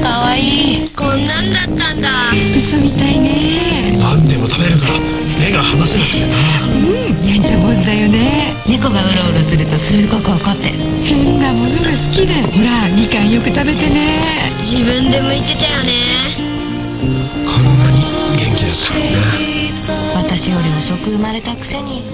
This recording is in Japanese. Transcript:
かわいい。こんなんだったんだ。嘘みたいね。何でも食べるから目が離せなくてな。うんやんちゃ坊主だよね。猫がうろうろするとすごく怒って。変なものが好きで。ほらみかんよく食べてね。自分で向いてたよね。こんなに元気だったのにな私より遅く生まれたくせに。